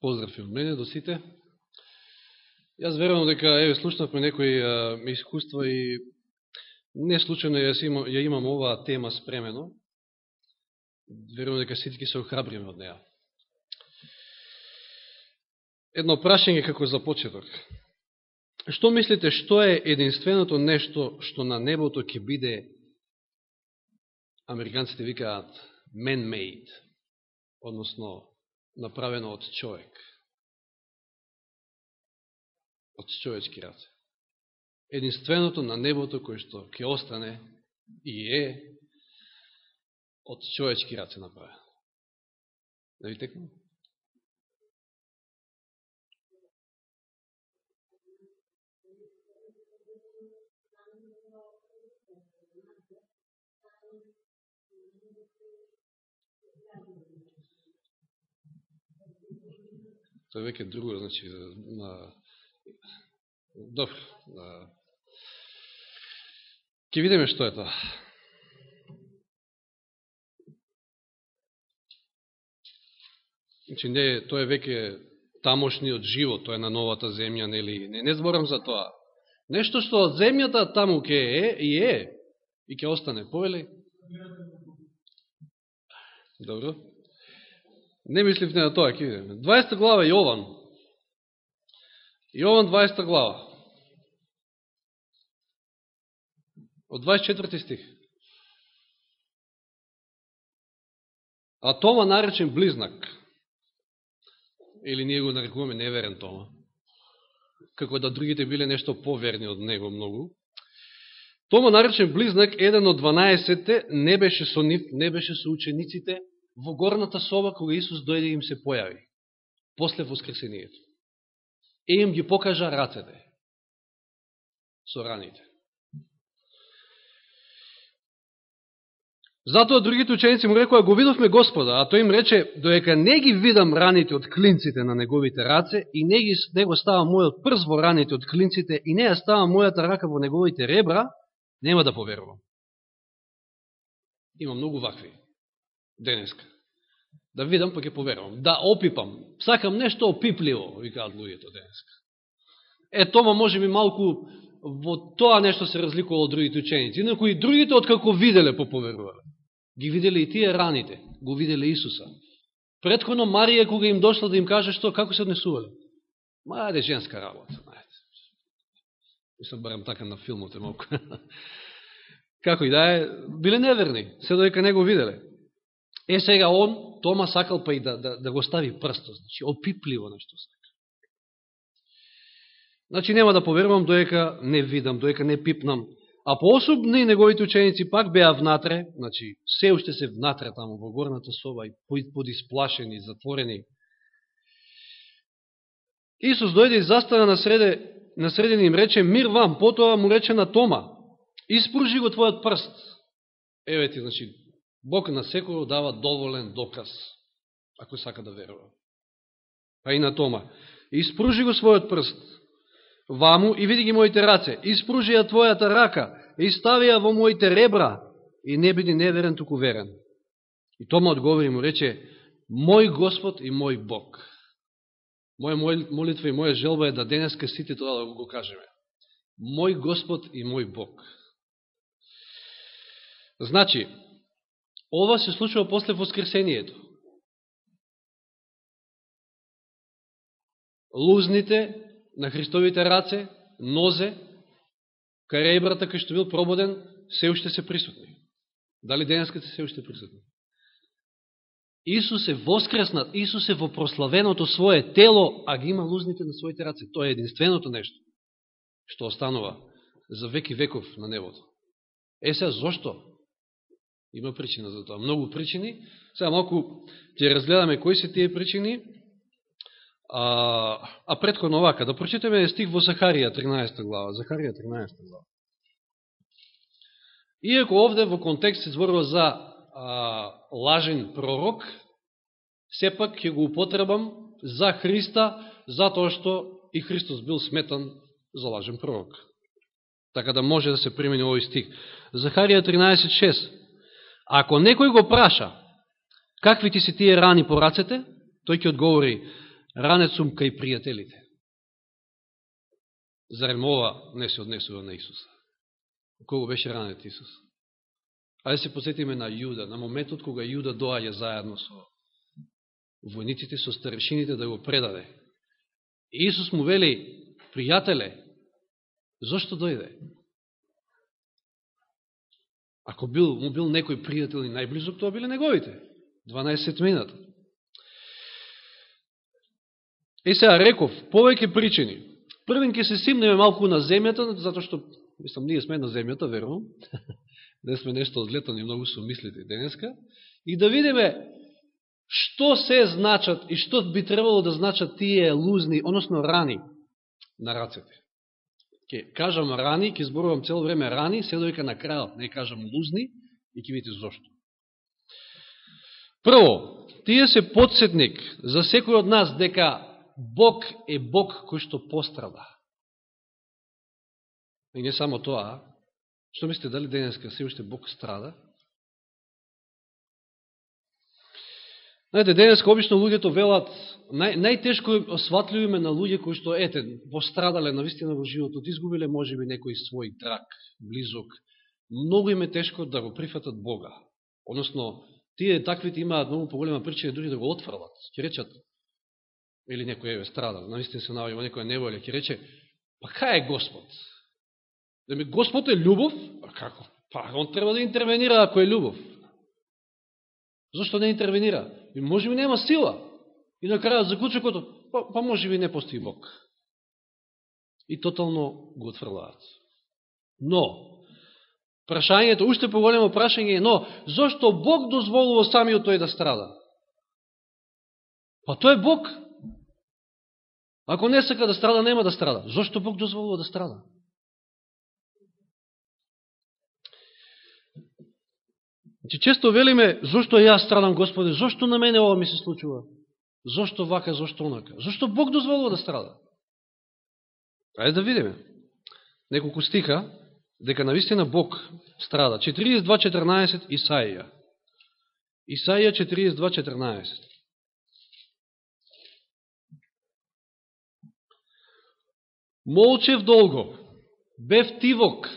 Поздрав и од мене до сите. Јас верувам дека еве слушнавме некои а, искуства и не случајно јас имам, ја имам оваа тема спремено. Верувам дека сите ќе се охрабриме од неа. Едно прашање како за почеток. Што мислите, што е единственото нешто што на небото ќе биде, американците викаат, man-made, односно направено од човек. Од човечки раце. Единственото на небото кој што ќе остане и е од човечки раце направено. Да ви текнам? Тоа е веќе друго, значи, на... Добро. На... Ке видиме што е тоа. Значи, не, тоа е веќе тамошниот живот, тоа е на новата земја, нели? Не, не зборам за тоа. Нешто што од земјата таму ке е и е, и ке остане, повели? Добро. Не мисливте на тоа, ќе видиме. 20 глава Јован. Јован 20 глава. Од 24 стих. А Тома наречен близнак. Или ние го нарекуваме неверен Тома. Како да другите биле нешто поверни од него многу. Тома наречен близнак, еден од 12 не беше со нив, не беше со учениците, во горната соба кога Исус дојде им се појави, после воскресението. И им ги покажа рацете со раните. Затоа другите ученици му рекоа, го видовме Господа, а тој им рече, доека не ги видам раните од клинците на неговите раце, и не, ги, не го става мојот прз во раните од клинците, и не ја става мојата рака во неговите ребра, нема да поверувам. Има многу вакви денеска. Да видам, па ќе поверувам. Да опипам. Сакам нешто опипливо, викаат луѓето денеска. Е, тома може би малку во тоа нешто се разликува од другите ученици. Инако и другите, откако виделе, поповерувале. Ги виделе и тие раните. Го виделе Исуса. Предходно Марија, кога им дошла да им каже што, како се однесувале. Ма, ајде, женска работа. Ајде. Мислам, барам така на филмот е малко. како и да е, биле неверни, се додека не го виделе. Е, сега он, Тома сакал па и да, да, да го стави прстот, значи, опипливо нешто сака. Значи, нема да поверувам доека не видам, доека не пипнам. А поособни неговите ученици пак беа внатре, значи, се уште се внатре таму во горната соба и подисплашени, затворени. Исус дојде и застана на среде, на средини им рече, мир вам, потоа му рече на Тома, испружи го твојот прст. Еве ти, значи, Бог на секој дава доволен доказ, ако сака да верува. А и на Тома. Испружи го својот прст, ваму и види ги моите раце. Испружи ја твојата рака и стави ја во моите ребра и не биди неверен, туку верен. И Тома одговори му рече, мој Господ и мој Бог. Моја молитва и моја желба е да денеска сите тоа да го кажеме. Мој Господ и мој Бог. Значи, Ова се случува после воскресението. Лузните на Христовите раце, нозе, кај ребрата кај што бил прободен, се уште се присутни. Дали денеска се уште присутни? Исус е воскреснат, Исус е во прославеното свое тело, а ги има лузните на своите раце. Тоа е единственото нешто што останува за веки веков на небото. Е сега, зошто? Има причина за тоа. Многу причини. Сега малку ќе разгледаме кои се тие причини. А, а предходно овака, да прочитаме стих во Захарија 13 глава. Захарија 13 глава. Иако овде во контекст се зборува за а, лажен пророк, сепак ќе го употребам за Христа, затоа што и Христос бил сметан за лажен пророк. Така да може да се примени овој стих. Захарија 13.6 Ако некој го праша, какви ти се тие рани по рацете, тој ќе одговори, ранет сум кај пријателите. Зарем ова не се однесува на Исуса? Кого беше ранет Исус? Ајде се посетиме на Јуда, на моментот кога Јуда доаѓа заедно со војниците, со старешините да го предаде. И Исус му вели, пријателе, зошто дојде? Ако бил, му бил некој пријател и најблизок, тоа биле неговите. 12 мината. И сега реков, повеќе причини. Првен ќе се симнеме малку на земјата, затоа што, мислам, ние сме на земјата, верувам. Не сме нешто одлетани многу со мислите денеска. И да видиме што се значат и што би требало да значат тие лузни, односно рани на рацете ќе кажам рани, ќе зборувам цело време рани, се дојка на крајот, не кажам лузни, и ќе видите зошто. Прво, тие се подсетник за секој од нас дека Бог е Бог кој што пострада. И не само тоа, што мислите, дали денеска се уште Бог страда? Знаете, денеска обично луѓето велат, нај, најтешко осватливаме на луѓе кои што, ете, пострадале на вистина во животот, изгубиле може би некој свој драг близок. Многу им е тешко да го прифатат Бога. Односно, тие таквите имаат многу поголема причина дури да го отфрлат. Ке речат, или некој е страдал, наистина се наваѓа во некоја неволја, ке рече, па кај е Господ? Да ми Господ е љубов? Па како? Па он треба да интервенира ако е љубов. Зошто не интервенира? И може би нема сила. И на крајот заклучокото, па, па може би не постои Бог. И тотално го отфрлаат. Но, прашањето, уште поголемо прашање е, но, зошто Бог дозволува самиот тој да страда? Па тој е Бог. Ако не сака да страда, нема да страда. Зошто Бог дозволува да страда? Значи, често велиме, зошто јас страдам, Господе, зошто на мене ова ми се случува? Зошто вака, зошто онака? Зошто Бог дозволува да страда? Ајде да видиме. Неколку стиха, дека наистина Бог страда. 42.14 Исаија. Исаија 42.14. Молчев долго, бев тивок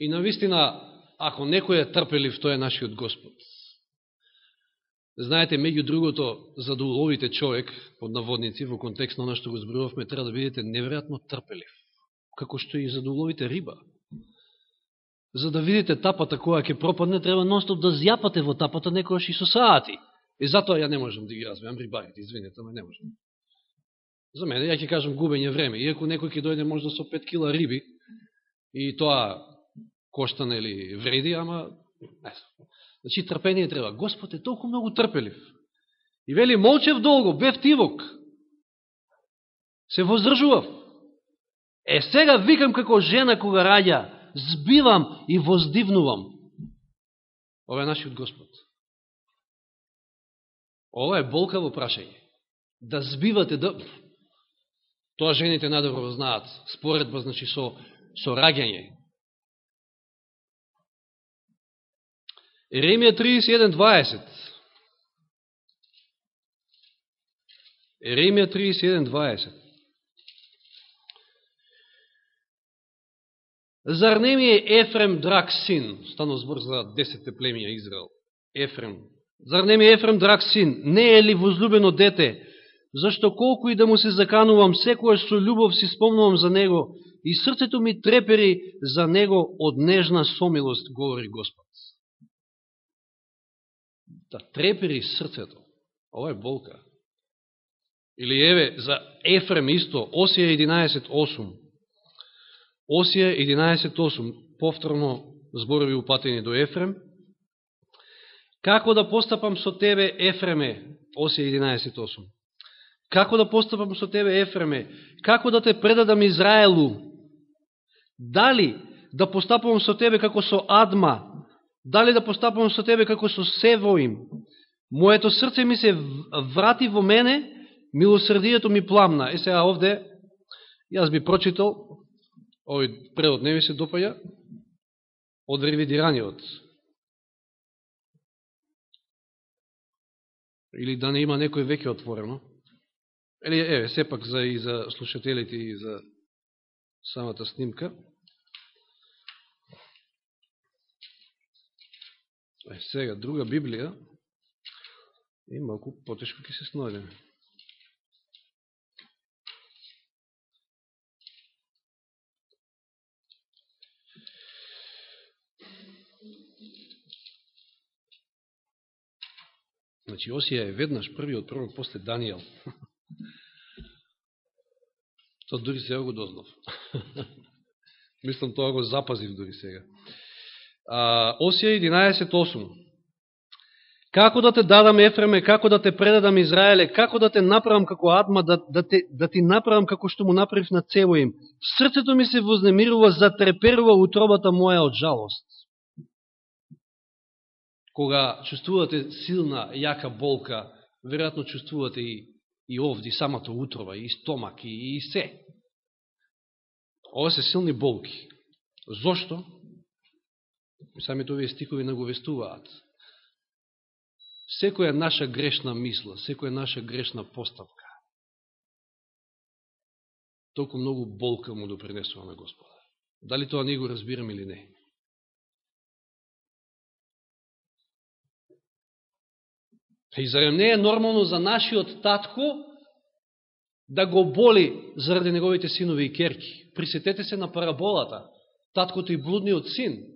и навистина ако некој е трпелив, тој е нашиот Господ. Знаете, меѓу другото, за да уловите човек, под наводници, во контекст на што го зборувавме, треба да бидете неверојатно трпелив. Како што и за да уловите риба. За да видите тапата која ќе пропадне, треба нонстоп да зјапате во тапата некојаш и со саати. И затоа ја не можам да ги разбивам рибарите, извинете, ама не можам. За мене, ја ќе кажам губење време. Иако некој ќе дојде можда со 5 кила риби, и тоа Кошта или вреди, ама не Значи, трпение треба. Господ е толку многу трпелив. И вели, молчев долго, бев тивок. Се воздржував. Е, сега викам како жена кога раѓа, збивам и воздивнувам. Ова е нашиот Господ. Ова е болкаво прашање. Да збивате, да... Тоа жените надобро знаат. Споредба, значи, со, со раѓање. Еремија 31.20 Еремија 31.20 Зар не ми е Ефрем драг син? Стано збор за 10 племија Израел. Ефрем. Зар не ми е Ефрем драг син? Не е ли возлюбено дете? Зашто колку и да му се заканувам, секојаш со љубов си спомнувам за него и срцето ми трепери за него од нежна сомилост, говори Господ да трепери срцето. Ова е болка. Или еве, за Ефрем исто, Осија 11.8. Осија 11.8, повторно зборови упатени до Ефрем. Како да постапам со тебе, Ефреме, Осија 11.8. Како да постапам со тебе, Ефреме? Како да те предадам Израелу? Дали да постапам со тебе како со Адма, Дали да постапам со тебе како со Севоим? Моето срце ми се врати во мене, милосрдието ми пламна. Е сега овде, јас би прочитал, овој превод не ми се допаја, од ревидираниот. Или да не има некој веќе отворено. Или, еве, сепак за, и за слушателите и за самата снимка. Е, сега, друга Библија, и малку потешко ќе се снојдеме. Значи, Осија е веднаш првиот пророк после Данијел. Тоа дури сега го дознав. Мислам, тоа го запазив дури сега. Осија 11.8 Како да те дадам Ефреме, како да те предадам Израеле, како да те направам како Адма, да, да, те, да ти направам како што му направив на цево им. Срцето ми се вознемирува, затреперува утробата моја од жалост. Кога чувствувате силна, јака болка, веројатно чувствувате и, и овди, самата утроба, и стомак, и, и се. Ова се силни болки. Зошто? Самите овие стикови наговестуваат. Секоја наша грешна мисла, секоја наша грешна поставка, толку многу болка му допринесува на Господа. Дали тоа ние го разбираме или не? И зарем не е нормално за нашиот татко да го боли заради неговите синови и керки. Присетете се на параболата. Таткото и блудниот син.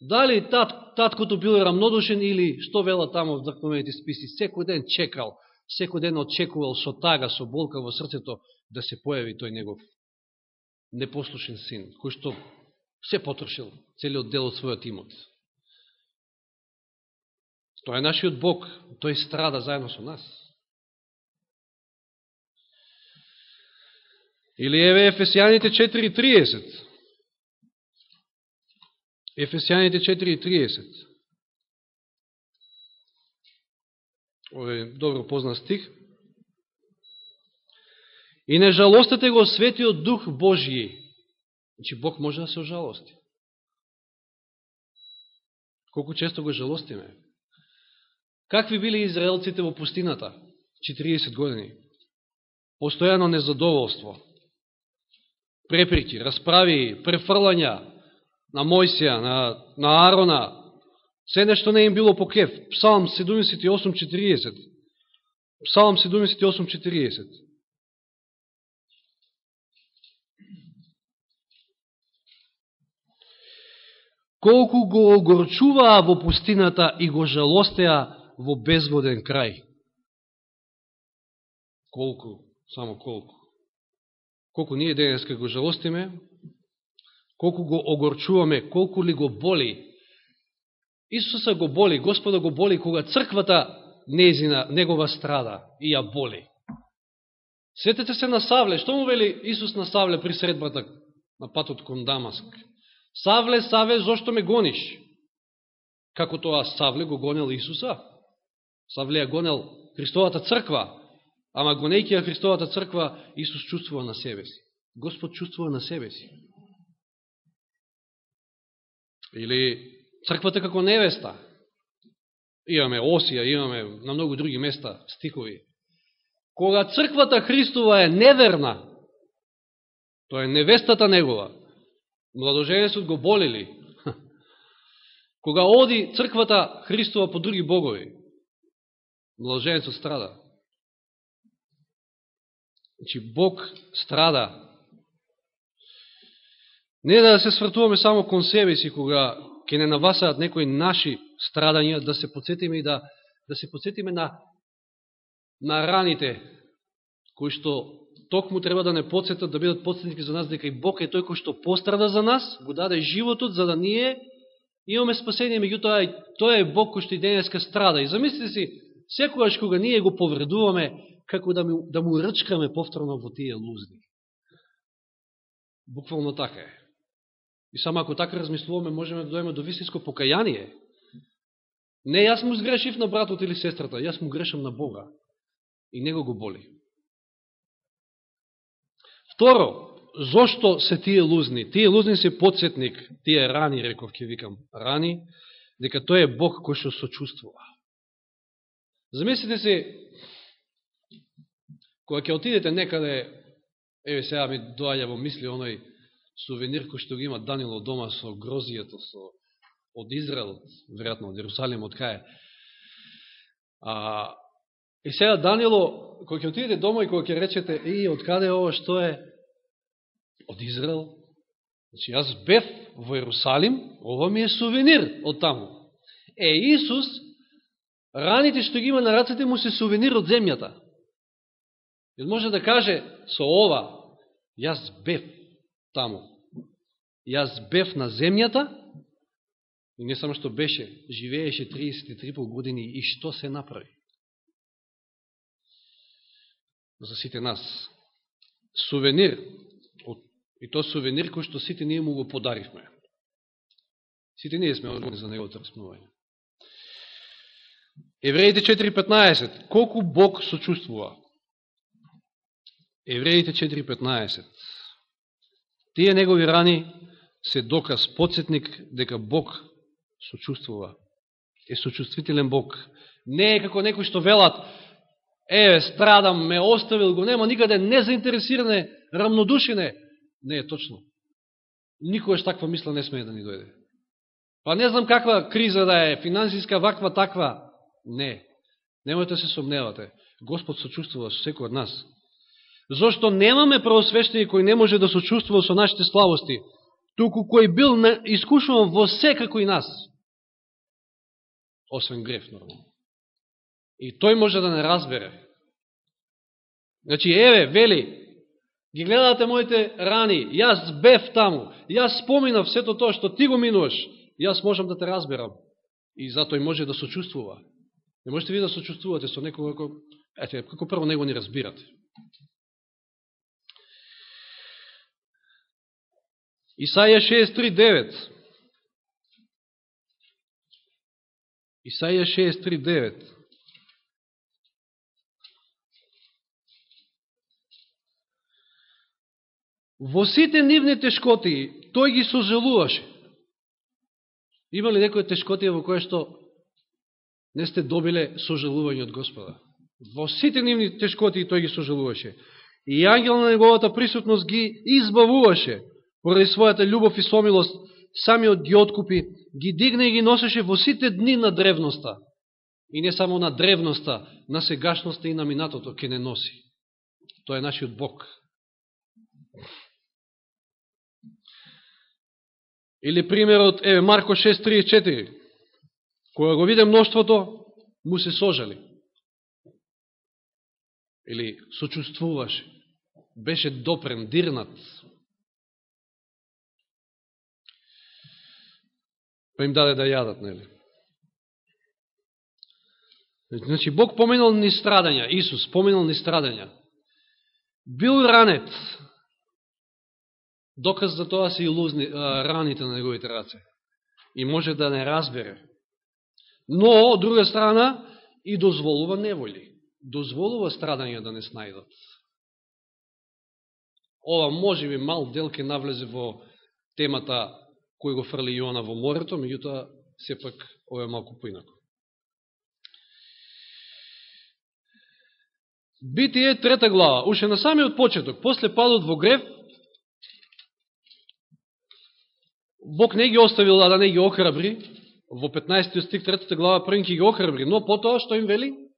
Дали тат, таткото бил рамнодушен или, што вела тамо в вдахновените списи, секој ден чекал, секој ден очекувал со тага, со болка во срцето да се појави тој негов непослушен син, кој што се потрошил целиот дел од својот имот. Тоа е нашиот Бог, тој страда заедно со нас. Или еве Ефесијаните 4.30. Ефесијаните 4.30. Ова добро познат стих. И не жалостете го светиот Дух Божиј. Значи Бог може да се ожалости. Колку често го жалостиме. Какви били израелците во пустината? Значи, 40 години. Постојано незадоволство преприки, расправи, префрлања на Мојсија, на, на Арона, се нешто не им било по кеф. Псалм 78.40. Псалм 78.40. Колку го огорчуваа во пустината и го жалостеа во безводен крај. Колку, само колку колку ние денеска го жалостиме, колку го огорчуваме, колку ли го боли. Исуса го боли, Господа го боли, кога црквата незина, негова страда и ја боли. Сетете се на Савле, што му вели Исус на Савле при средбата на патот кон Дамаск? Савле, Саве, зошто ме гониш? Како тоа Савле го гонел Исуса? Савле ја гонел Христовата црква, Ама гонејќи ја Христовата црква, Исус чувствува на себе си. Господ чувствува на себе си. Или црквата како невеста. Имаме Осија, имаме на многу други места стикови. Кога црквата Христова е неверна, тоа е невестата негова, младоженецот го болели. Кога оди црквата Христова по други богови, младоженецот страда. Значи, Бог страда. Не да се свртуваме само кон себе си, кога ќе не навасаат некои наши страдања, да се подсетиме и да, да се подсетиме на, на раните, кои што токму треба да не подсетат, да бидат подсетники за нас, дека и Бог е тој кој што пострада за нас, го даде животот, за да ние имаме спасение, меѓутоа тој е Бог кој што и денеска страда. И замислите си, секогаш кога ние го повредуваме, како да, му, да му ръчкаме повторно во тие лузни. Буквално така е. И само ако така размислуваме, можеме да дојме до вистинско покаяние. Не јас му сгрешив на братот или сестрата, јас му грешам на Бога. И него го боли. Второ, зошто се тие лузни? Тие лузни се подсетник, тие рани, реков ќе викам, рани, дека тој е Бог кој што сочувствува. Замислите се, Кога ќе отидете некаде, еве сега ми доаѓа во мисли оној сувенир кој што ги има Данило дома со грозијето, со од Израел, веројатно од Јерусалим, од кај. А, и сега Данило, кој ќе отидете дома и кој ќе речете, и од каде е ова, што е? Од Израел. Значи, јас бев во Јерусалим, ова ми е сувенир од таму. Е, Исус, раните што ги има на рацете му се сувенир од земјата. И може да каже со ова, јас бев таму. Јас бев на земјата, и не само што беше, живееше 33 години и што се направи? За сите нас. Сувенир, и то сувенир кој што сите ние му го подаривме. Сите ние сме одговорни за неговото распнување. Евреите 4.15. Колку Бог сочувствува? Евреите 4.15. Тие негови рани се доказ, подсетник дека Бог сочувствува. Е сочувствителен Бог. Не е како некој што велат, е, страдам, ме оставил, го нема никаде незаинтересиране, рамнодушине. Не е точно. Никојаш таква мисла не смее да ни дојде. Па не знам каква криза да е, финансиска, ваква, таква. Не. Немојте да се сомневате. Господ сочувствува со секој од нас. Зошто немаме правосвещени кој не може да сочувствува со нашите славости, туку кој бил искушуван во секако и нас. Освен греф, нормално. И тој може да не разбере. Значи, еве, вели, ги гледате моите рани, јас бев таму, јас споминав сето тоа што ти го минуваш, јас можам да те разберам. И затоа и може да сочувствува. Не можете ви да сочувствувате со некој како, ете, како прво него не разбирате. Исаја 6.3.9 Исаја 6.3.9 Во сите нивни тешкоти, тој ги сожалуваше. Има ли некоја тешкотија во која што не сте добиле сожалување од Господа? Во сите нивни тешкоти тој ги сожалуваше. И ангел на неговата присутност ги избавуваше поради својата љубов и сомилост, самиот ги откупи, ги дигне и ги носеше во сите дни на древноста. И не само на древноста, на сегашноста и на минатото ке не носи. Тоа е нашиот Бог. Или примерот, еве, Марко 6.34. Кога го виде мноштвото, му се сожали. Или сочувствуваше. Беше допрен, дирнат. Па им даде да јадат, нели? Значи, Бог поменал ни страдања, Исус поменал ни страдања. Бил ранет, Доказ за тоа се и лузни, а, раните на неговите раце. И може да не разбере. Но, од друга страна, и дозволува неволи. Дозволува страдања да не снајдат. Ова може би мал дел ке навлезе во темата кој го фрли Јоана во морето, меѓутоа, сепак, ова е малку поинако. Битие трета глава, уште на самиот почеток, после падот во грев, Бог не ги оставил, а да не ги охрабри, во 15 стих 3 глава првин ги охрабри, но потоа што им вели?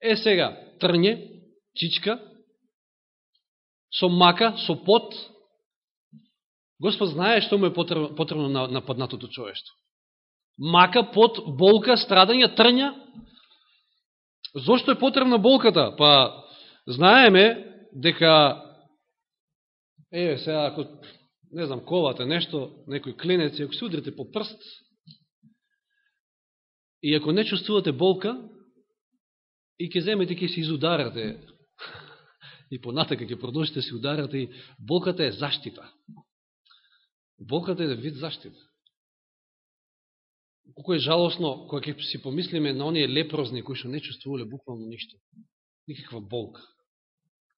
Е сега, трње, чичка, со мака, со пот. Господ знае што му е потребно на, на паднатото човештво. Мака, пот, болка, страдање, трња. Зошто е потребна болката? Па, знаеме дека, еве сега, ако не знам, ковате нешто, некој клинец, ако се удрите по прст, и ако не чувствувате болка, и ќе земете, ќе се изударате, и понатака ќе продолжите да се ударате, и болката е заштита. Болката да е вид заштита. Колко е жалосно, кога ќе си помислиме на оние лепрозни, кои што не чувствувале буквално ништо. Никаква болка.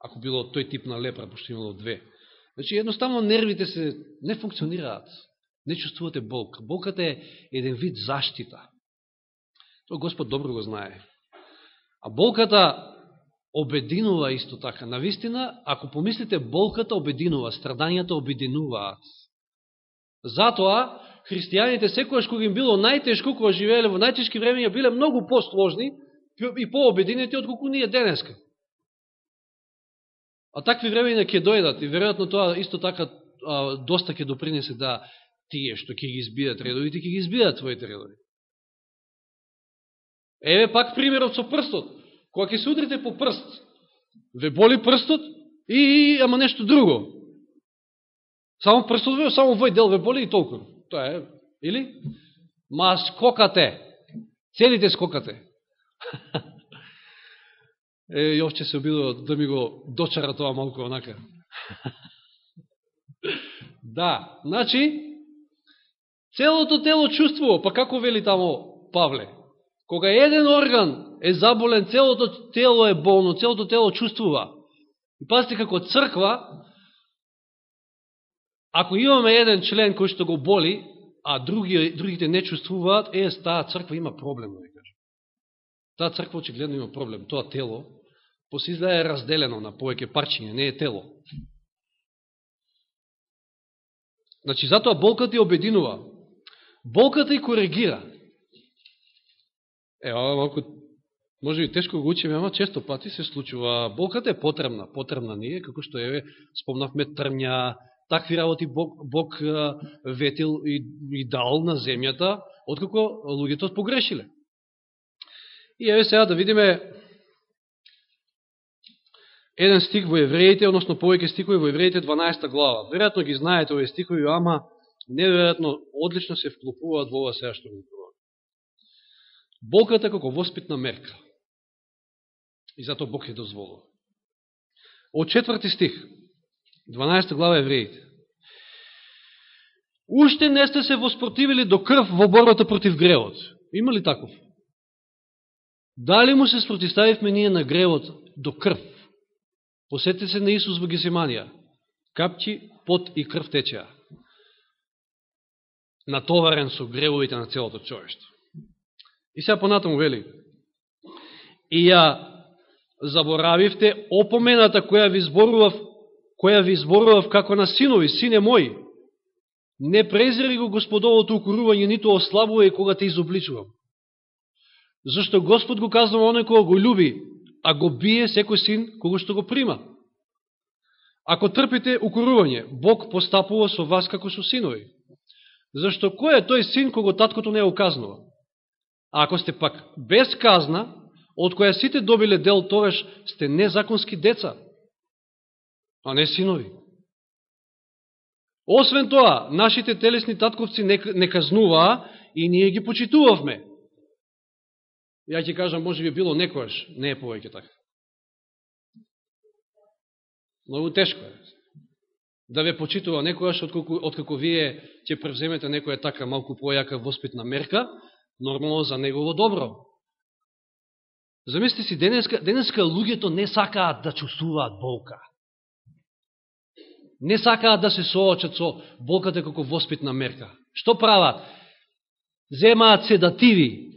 Ако било тој тип на лепра, пошто имало две. Значи, едноставно нервите се не функционираат. Не чувствувате болка. Болката е еден вид заштита. Тоа Господ добро го знае. А болката обединува исто така. Навистина, ако помислите, болката обединува, страдањата обединуваат. Затоа, христијаните секојаш кога им било најтешко, кога живееле во најтешки времења, биле многу посложни и пообединети од колку ние денеска. А такви времења ќе дојдат и веројатно тоа исто така а, доста ќе допринесе да тие што ќе ги избијат редовите, ќе ги избијат твоите редови. Еве пак примерот со прстот. Кога ќе се удрите по прст, ве боли прстот и, ама нешто друго. Само прстот ве, само вој дел ве боли и толку. Тоа е, или? Ма скокате. Целите скокате. Е, Јовче се обидува да ми го дочара тоа малко онака. да, значи, целото тело чувствува, па како вели тамо Павле? Кога еден орган е заболен, целото тело е болно, целото тело чувствува. И пазите како црква, ако имаме еден член кој што го боли, а други, другите не чувствуваат, е, таа црква има проблем, да кажа. Таа црква очигледно има проблем. Тоа тело, после изгледа е разделено на повеќе парчиња, не е тело. Значи, затоа болката ја обединува. Болката и коригира. Е, ова малко, може би тешко го учиме, ама често пати се случува. Болката е потребна, потребна ние, како што е, спомнавме трња, такви работи Бог, Бог ветил и, и дал на земјата, откако луѓето погрешиле. И еве сега да видиме еден стих во Евреите, односно повеќе стикови во Евреите 12 глава. Веројатно ги знаете овие стикови, ама неверојатно одлично се вклопуваат во ова сега што го говорам. Болката така како воспитна мерка. И затоа Бог ја дозволува. Од четврти стих, 12 глава Евреите. Уште не сте се воспротивили до крв во борбата против гревот. Има ли таков? Дали му се спротиставивме ние на гревот до крв? Посетите се на Исус во Гесиманија. Капчи, пот и крв течеа. Натоварен со гревовите на целото човештво. И сега понатаму вели. И ја заборавивте опомената која ви зборував која ви зборував како на синови, сине мој, не презири го Господовото укорување, нито ослабува и кога те изобличувам. Зашто Господ го казва оној кога го люби, а го бие секој син кога што го прима. Ако трпите укорување, Бог постапува со вас како со синови. Зашто кој е тој син кога таткото не го казнува? А ако сте пак без казна, од која сите добиле дел, тогаш сте незаконски деца а не синови. Освен тоа, нашите телесни татковци не, не казнуваа и ние ги почитувавме. Ја ќе кажам, може би било некојаш, не е повеќе така. Многу тешко е. Да ве почитува некојаш, откако, откако вие ќе превземете некоја така малку појака воспитна мерка, нормално за негово добро. Замислите си, денеска, денеска луѓето не сакаат да чувствуваат болка не сакаат да се соочат со болката како воспитна мерка. Што прават? Земаат седативи,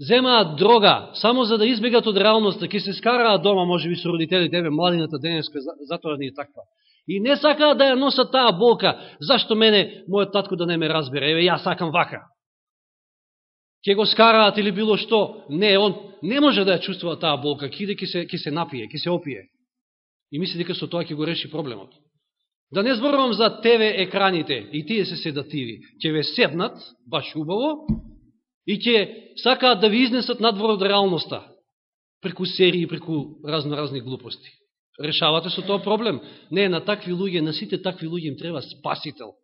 земаат дрога, само за да избегат од реалноста, ќе се скараат дома, може би со родителите, еве младината денеска, затоа не е таква. И не сакаат да ја носат таа болка, зашто мене, мојот татко да не ме разбере, еве ја сакам вака. Ке го скараат или било што, не, он не може да ја чувствува таа болка, киде ќе се, ке се напие, ќе се опие и мисли дека со тоа ќе го реши проблемот. Да не зборувам за ТВ екраните, и тие се седативи. Ќе ве седнат, баш убаво, и ќе сакаат да ви изнесат надвор од реалноста, преку серии, преку разноразни глупости. Решавате со тоа проблем. Не, на такви луѓе, на сите такви луѓе им треба спасител.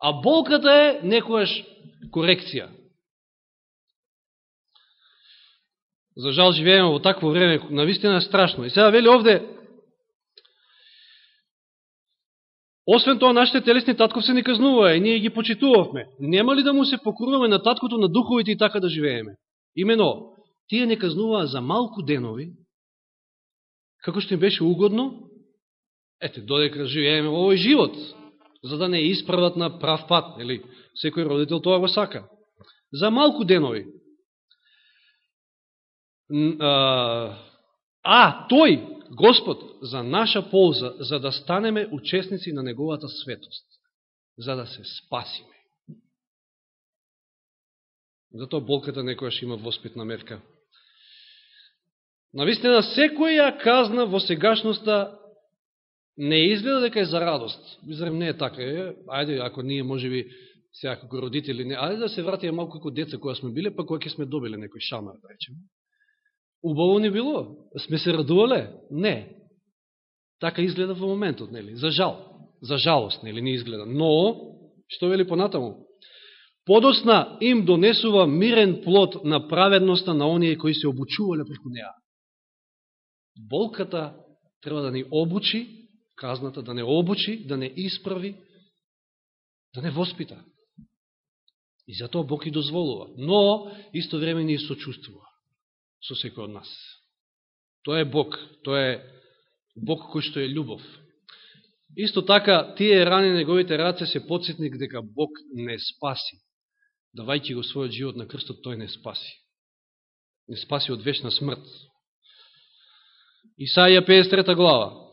А болката е некојаш корекција. За жал живееме во такво време, навистина е страшно. И сега вели овде, Освен тоа, нашите телесни татковци ни казнуваа и ние ги почитувавме. Нема ли да му се покруваме на таткото на духовите и така да живееме? Имено, тие не казнуваа за малку денови, како што им беше угодно, ете, додека живееме во овој живот, за да не исправат на прав пат, или секој родител тоа го сака. За малку денови а тој, Господ, за наша полза, за да станеме учесници на Неговата светост, за да се спасиме. Затоа болката некојаш има воспитна мерка. Навистина, секоја казна во сегашноста не изгледа дека е за радост. Зарем не е така. Е, ајде, ако ние може би сега како родители, не, ајде да се вратиме малко како деца која сме биле, па која ќе сме добиле некој шамар, да речем. Убаво не било. Сме се радувале? Не. Така изгледа во моментот, нели? За жал. За жалост, нели, не изгледа. Но, што вели понатаму? Подосна им донесува мирен плод на праведноста на оние кои се обучувале преку неа. Болката треба да ни обучи, казната да не обучи, да не исправи, да не воспита. И затоа Бог и дозволува. Но, исто време ни сочувствува со секој од нас. Тоа е Бог. Тоа е Бог кој што е љубов. Исто така, тие рани неговите раце се подсетник дека Бог не спаси. Давајќи го својот живот на крстот, тој не спаси. Не спаси од вечна смрт. Исаија 53 глава.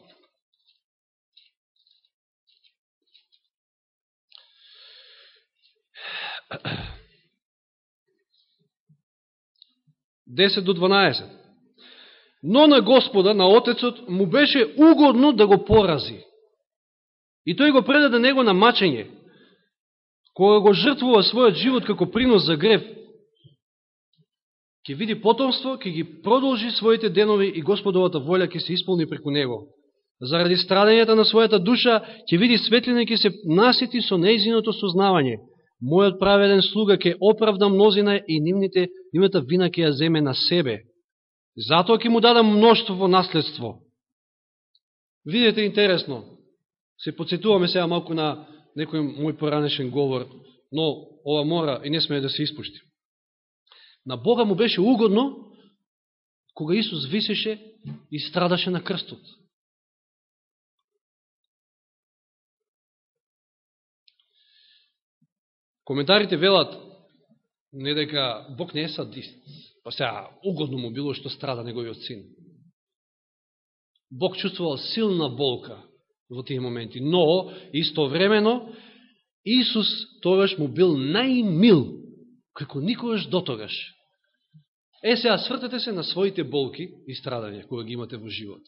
Десет до 12. Но на Господа, на Отецот, му беше угодно да го порази. И тој го предаде него на мачење, кога го жртвува својот живот како принос за грев. Ке види потомство, ке ги продолжи своите денови и Господовата волја ќе се исполни преку него. Заради страдањата на својата душа, ќе види светлина и ќе се насити со неизиното сознавање. Мојот праведен слуга ќе оправда мнозина и нивните, нивната вина ќе ја земе на себе. Затоа ќе му дадам мноштво во наследство. Видете интересно, се подсетуваме сега малку на некој мој поранешен говор, но ова мора и не смее да се испушти. На Бога му беше угодно кога Исус висеше и страдаше на крстот. Коментарите велат не дека Бог не е садист, Па сега, угодно му било што страда неговиот син. Бог чувствувал силна болка во тие моменти, но истовремено Исус тогаш му бил најмил, како никогаш дотогаш. Е, сега, свртете се на своите болки и страдања, кога ги имате во живот.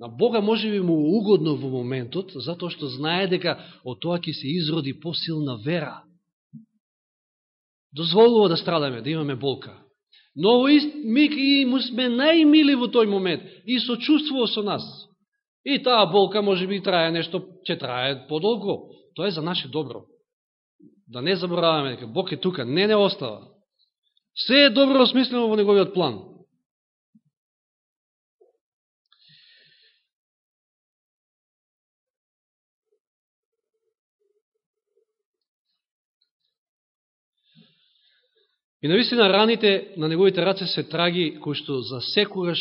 На Бога може би му угодно во моментот, затоа што знае дека од тоа ќе се изроди посилна вера. Дозволува да страдаме, да имаме болка. Но во ист миг и му сме најмили во тој момент и сочувствува со нас. И таа болка може би трае нешто, ќе трае подолго. Тоа е за наше добро. Да не забораваме дека Бог е тука, не не остава. Се е добро осмислено во неговиот план. И наистина раните на неговите раце се траги, кои што за секогаш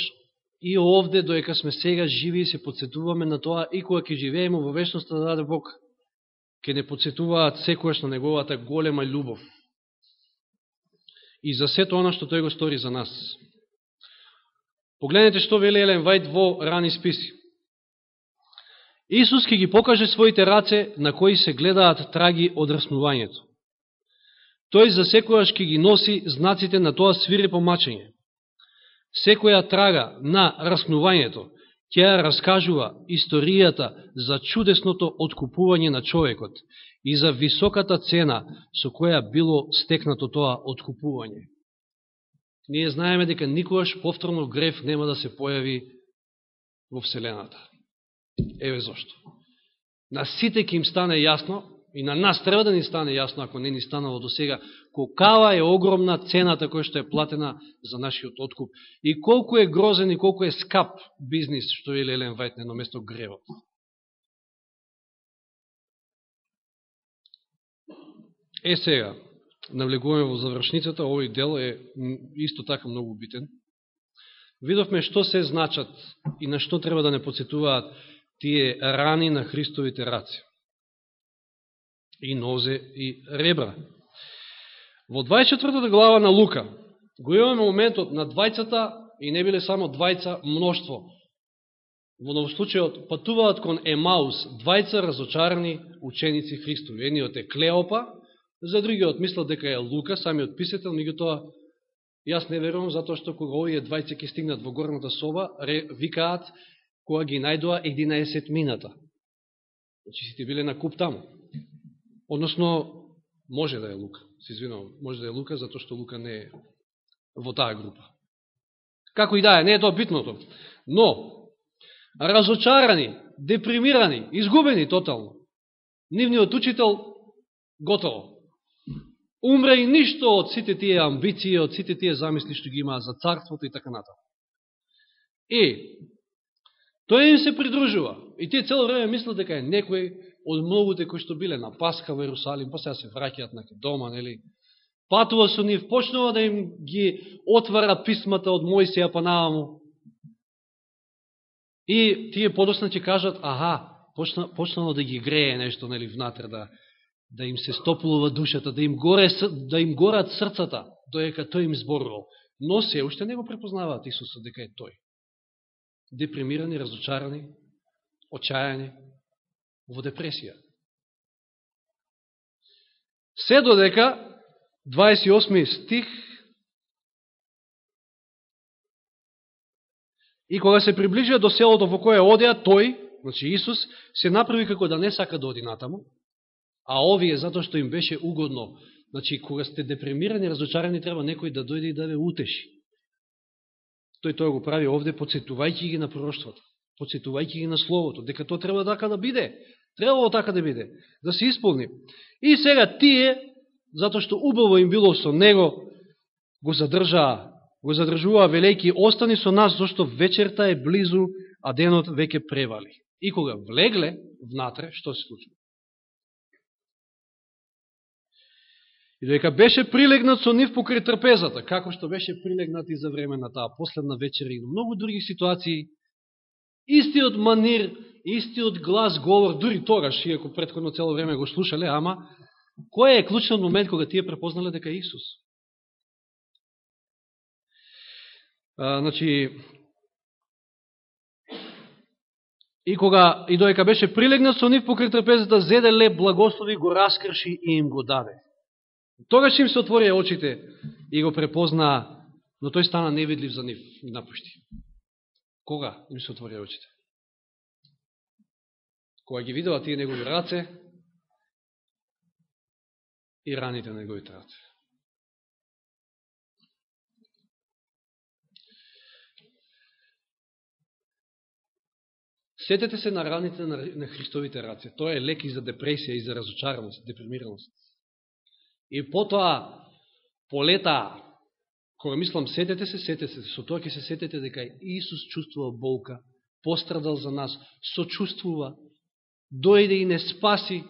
и овде, доека сме сега живи, се подсетуваме на тоа, и кога ќе живееме во вечността да даде Бог, ќе не подсетуваат секогаш на неговата голема љубов. И за сето она што тој го стори за нас. Погледнете што вели Елен Вајд во рани списи. Исус ќе ги покаже своите раце на кои се гледаат траги од раснувањето тој за секојаш ќе ги носи знаците на тоа свирепо мачење. Секоја трага на раснувањето ќе ја раскажува историјата за чудесното откупување на човекот и за високата цена со која било стекнато тоа откупување. Ние знаеме дека никогаш повторно греф нема да се појави во Вселената. Еве зашто. На сите ќе им стане јасно И на нас треба да ни стане јасно, ако не ни станало до сега, колкава е огромна цената која што е платена за нашиот откуп. И колку е грозен и колку е скап бизнис, што е Лелен Вајт на едно место гревот. Е сега, навлегуваме во завршницата, овој дел е исто така многу битен. Видовме што се значат и на што треба да не подсетуваат тие рани на Христовите раци и нозе и ребра. Во 24 глава на Лука го имаме моментот на двајцата и не биле само двајца, мноштво. Во новослучајот патуваат кон Емаус, двајца разочарани ученици Христови. Едниот е Клеопа, за другиот мислат дека е Лука, самиот писател, тоа јас не верувам, затоа што кога овие двајца ќе стигнат во горната соба, викаат кога ги најдоа 11 мината. Значи сите биле на куп таму. Односно, може да е Лука. Се извинувам, може да е Лука, затоа што Лука не е во таа група. Како и да е, не е тоа битното. Но, разочарани, депримирани, изгубени тотално, нивниот учител готово. Умре и ништо од сите тие амбиции, од сите тие замисли што ги имаа за царството и така натаму. И, тој им се придружува. И тие цело време мислат дека е некој од многуте кои што биле на Пасха во Иерусалим, па да сега се враќаат на дома, нели? Патува со нив, почнува да им ги отвара писмата од Мојсија па наваму. И тие подосна ќе кажат, аха, почна, почнало да ги грее нешто, нели, внатре, да, да им се стоплува душата, да им, горе, да им горат срцата, доека тој им зборувал. Но се уште не го препознаваат Исуса дека е тој. Депримирани, разочарани, очајани, во депресија. Се додека 28 стих И кога се приближија до селото во кое одеа, тој, значи Исус, се направи како да не сака да оди натаму, а овие, затоа што им беше угодно, значи, кога сте депремирани, разочарани, треба некој да дојде и да ве утеши. Тој тоа го прави овде, подсетувајќи ги на пророќството, подсетувајќи ги на Словото, дека тоа треба така да биде, требало така да биде, да се исполни. И сега тие, затоа што убаво им било со него, го задржаа го задржуваа велејки, остани со нас, зашто вечерта е близу, а денот веќе превали. И кога влегле внатре, што се случи? И дека беше прилегнат со нив покри трпезата, како што беше прилегнат и за време на таа последна вечера и на многу други ситуации, истиот манир, истиот глас, говор, дури тогаш, иако предходно цело време го слушале, ама, кој е клучен момент кога тие препознале дека Исус? А, значи, и кога и доека беше прилегнат со нив покри трапезата, зеде леп благослови, го раскрши и им го даде. Тогаш им се отворија очите и го препознаа, но тој стана невидлив за нив и напушти. Кога им се отворија очите? Кога ги видела тие негови раце и раните на неговите раце. Сетете се на раните на, Христовите раце. Тоа е леки за депресија и за разочараност, депримираност. И потоа, полета, кога мислам сетете се, сетете се, со тоа ќе се сетете дека Исус чувствува болка, пострадал за нас, сочувствува, дојде и не спаси.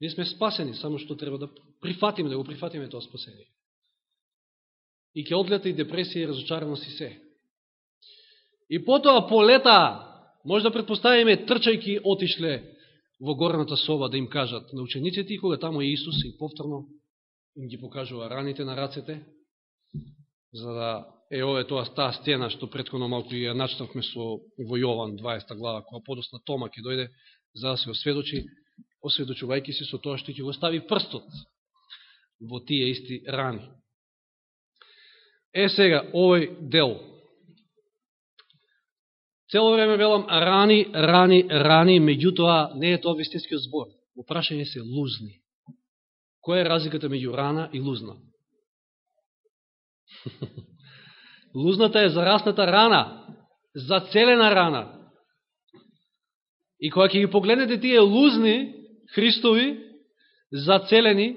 Ние сме спасени, само што треба да прифатиме, да го прифатиме тоа спасение. И ќе одлета и депресија и разочараност и се. И потоа полета, Може да предпоставиме, трчајки отишле во горната соба да им кажат на учениците и кога тамо е Исус и повторно им ги покажува раните на рацете, за да е ове тоа таа стена што предходно малку ја начнавме со во Јован 20 глава, кога подосна Тома ќе дојде за да се осведочи, осведочувајќи се со тоа што ќе го стави прстот во тие исти рани. Е сега, овој дел Цело време велам рани, рани, рани, меѓутоа не е тоа вистинскиот збор. Опрашање се лузни. Која е разликата меѓу рана и лузна? Лузната е зарасната рана, зацелена рана. И кога ќе ги погледнете тие лузни, Христови, зацелени,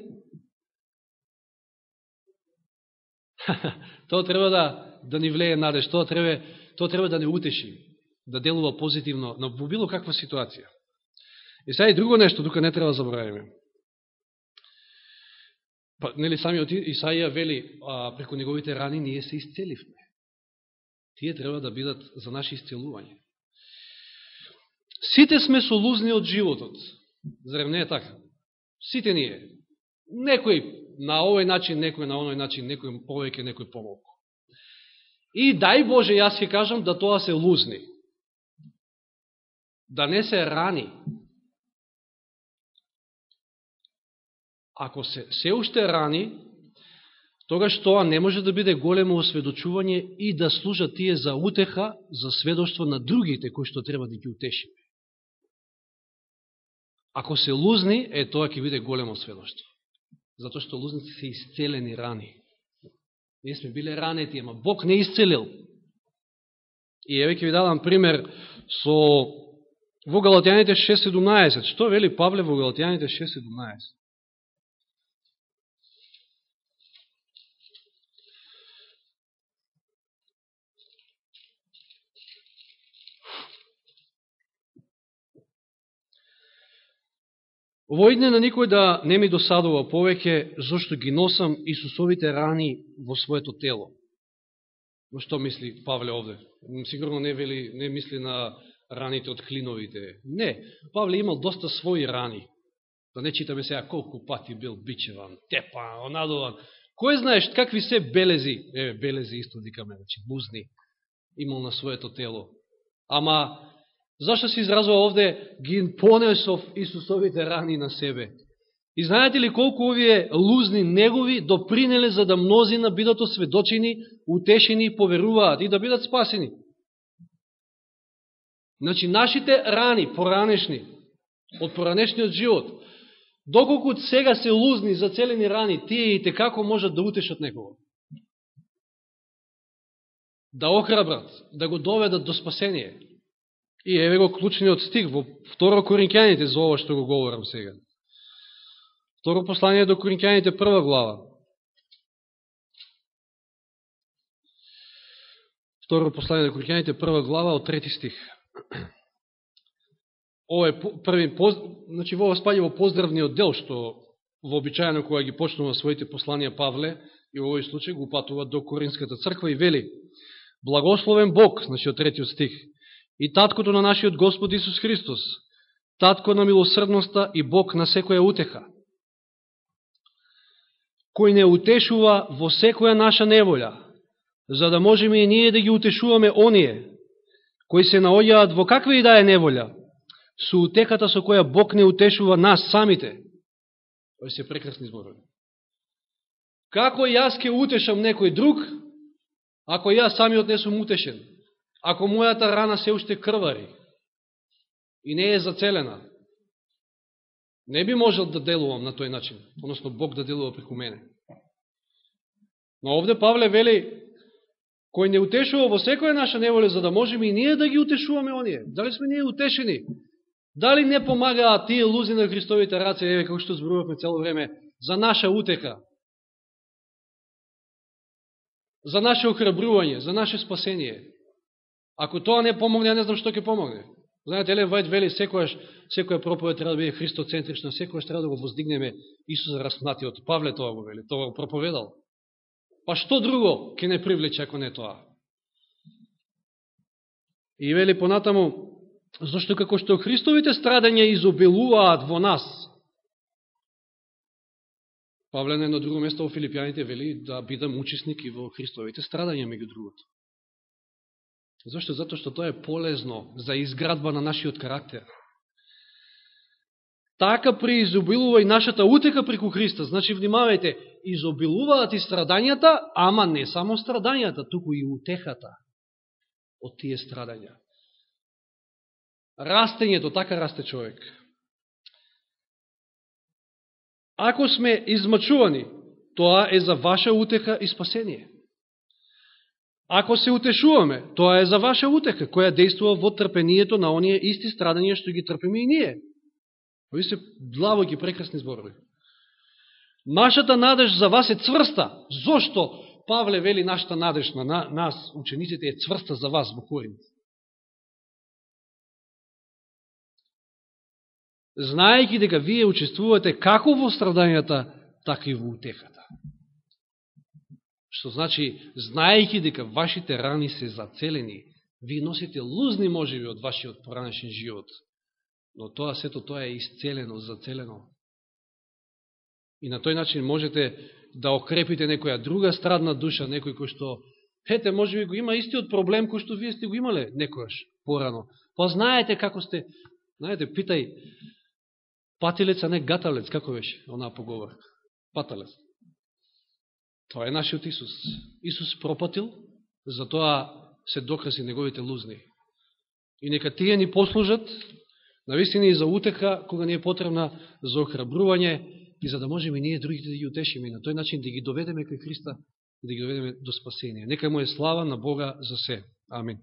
тоа треба да, да ни влее надеж, тоа треба, тоа треба да не утеши да делува позитивно но во било каква ситуација. И сега и друго нешто, тука не треба да забравиме. Па, нели, самиот Исаија вели, а, преку неговите рани ние се исцеливме. Тие треба да бидат за наше исцелување. Сите сме солузни од животот. Зарем не е така? Сите ние. Некој на овој начин, некој на оној начин, некој повеќе, некој помалку. И дај Боже, јас ќе кажам да тоа се лузни. Да не се рани. Ако се се уште рани, тогаш тоа не може да биде големо осведочување и да служат тие за утеха, за сведоштво на другите кои што треба да ги утешиме. Ако се лузни, е тоа ќе биде големо сведоштво. Затоа што лузници се исцелени рани. Ние сме биле ранети, ама Бог не исцелил. И еве ќе ви дадам пример со во Галатјаните 6.17. Што вели Павле во Галатјаните 6.17? Војдне на никој да не ми досадува повеќе, зашто ги носам Исусовите рани во своето тело. Но што мисли Павле овде? Сигурно не, вели, не мисли на раните од клиновите. Не, Павле имал доста своји рани. Да не читаме сега колку пати бил бичеван, тепан, онадуван. Кој знаеш какви се белези, е, белези исто дикаме, значи, бузни, имал на своето тело. Ама Зашто се изразува овде ги понесов Исусовите рани на себе? И знаете ли колку овие лузни негови допринеле за да мнозина бидат осведочени, утешени и поверуваат и да бидат спасени? Значи, нашите рани, поранешни, од поранешниот живот, доколку сега се лузни, зацелени рани, тие и како можат да утешат некого? Да охрабрат, да го доведат до спасение. И еве го клучниот стих во Второ Коринќаните за ова што го говорам сега. Второ послание до Коринќаните прва глава. Второ послание до Коринќаните прва глава од трети стих. Ова е први поз... значи во ова спаѓа во поздравниот дел што вообичаено кога ги почнува своите посланија Павле и во овој случај го патува до Коринската црква и вели Благословен Бог, значи од третиот стих, и таткото на нашиот Господ Исус Христос, татко на милосрдноста и Бог на секоја утеха, кој не утешува во секоја наша неволја, за да можеме и ние да ги утешуваме оние, кои се наоѓаат во каква и да е неволја, со утеката со која Бог не утешува нас самите. Ој се прекрасни зборови. Како јас ке утешам некој друг, ако јас самиот не сум утешен? Ако мојата рана се уште крвари и не е зацелена, не би можел да делувам на тој начин, односно Бог да делува преку мене. Но овде Павле вели, кој не утешува во секоја наша неволе, за да можеме и ние да ги утешуваме оние. Дали сме ние утешени? Дали не помагаат тие лузи на Христовите раце, еве како што зборувавме цело време, за наша утека, за наше охрабрување, за наше спасение? Ако тоа не помогне, не знам што ќе помогне. Знаете, Елен Вајд вели, секојаш, секоја проповед треба да биде христоцентрична, секојаш треба да го воздигнеме Исус распнатиот. Павле тоа го вели, тоа го проповедал. Па што друго ќе не привлече ако не тоа? И вели понатаму, зашто како што Христовите страдања изобилуваат во нас, Павле на едно друго место во Филипјаните вели да бидам учесник и во Христовите страдања, меѓу другото. Зошто? Зато што тоа е полезно за изградба на нашиот карактер. Така преизобилува и нашата утека преку Христа. Значи, внимавајте, изобилуваат и страдањата, ама не само страдањата, туку и утехата од тие страдања. Растењето, така расте човек. Ако сме измачувани, тоа е за ваша утеха и спасение. Ако се утешуваме, тоа е за ваша утеха, која действува во трпението на оние исти страдања што ги трпиме и ние. Ови се длабоки прекрасни зборови. Нашата надеж за вас е цврста. Зошто Павле вели нашата надеж на нас, учениците, е цврста за вас во Коринт? Знаејќи дека вие учествувате како во страдањата, така и во утехата. Што значи, знаејќи дека вашите рани се зацелени, ви носите лузни можеби од вашиот поранешен живот, но тоа сето тоа е исцелено, зацелено. И на тој начин можете да окрепите некоја друга страдна душа, некој кој што Ете, може би го има истиот проблем кој што вие сте го имале некојаш порано. Па знаете како сте, знаете, питај, патилец, а не гаталец, како беше онаа поговорка? Паталец. Тоа е нашиот Исус. Исус пропатил, затоа се докраси неговите лузни. И нека тие ни послужат, навистина и за утеха, кога ни е потребна за охрабрување и за да можеме ние другите да ги утешиме и на тој начин да ги доведеме кај Христа и да ги доведеме до спасение. Нека му е слава на Бога за се. Амин.